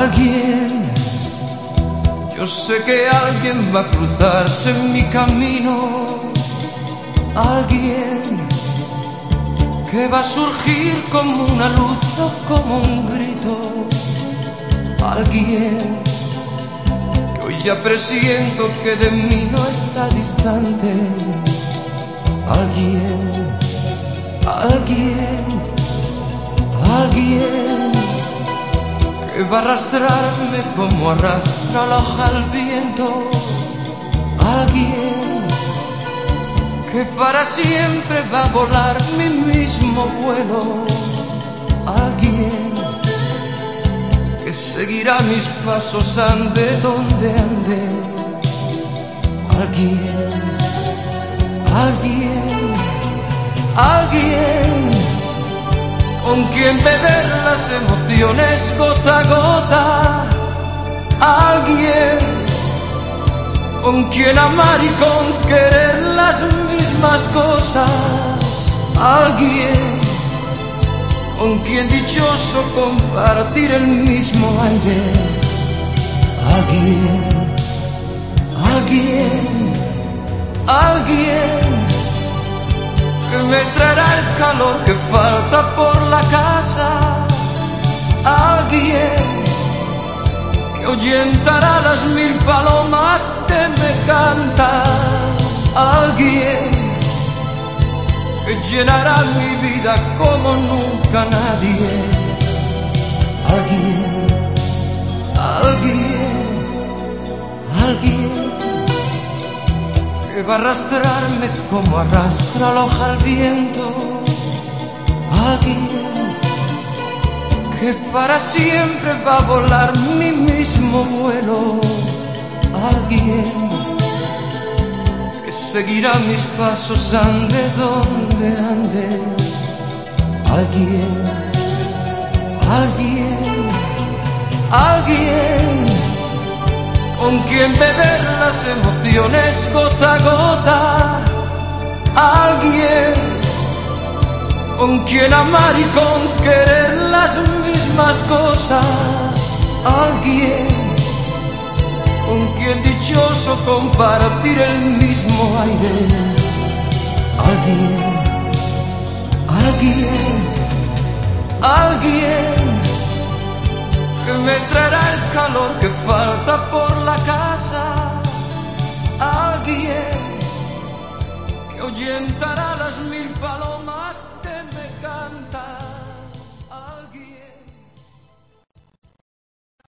Alguien, yo sé que alguien va a cruzarse en mi camino. Alguien que va a surgir como una luz o como un grito. Alguien que hoy ya presiento que de mí no está distante. Alguien, alguien, que va a arrastrarme como arrastra la hoja al viento. Alguien que para siempre va a volar mi mismo vuelo. Alguien que seguirá mis pasos ande donde ande. Alguien, alguien, alguien con quien beber las emociones gota a gota. Alguien con quien amar y con querer las mismas cosas. Alguien con quien dichoso compartir el mismo aire. Alguien, alguien, alguien que me traerá el calor que falta por casa. Alguien que ahuyentará las mil palomas que me cantan. Alguien que llenará mi vida como nunca nadie. Alguien, alguien, alguien que va a arrastrarme como arrastra la hoja al viento. Alguien que para siempre va a volar mi mismo vuelo. Alguien que seguirá mis pasos ande donde ande. Alguien, alguien, alguien con quien beber las emociones gota a gota. Alguien con quien amar y con querer las mismas cosas. Alguien con quien dichoso compartir el mismo aire. Alguien, alguien, alguien que me traerá el calor que falta por la casa. Alguien que ahuyentará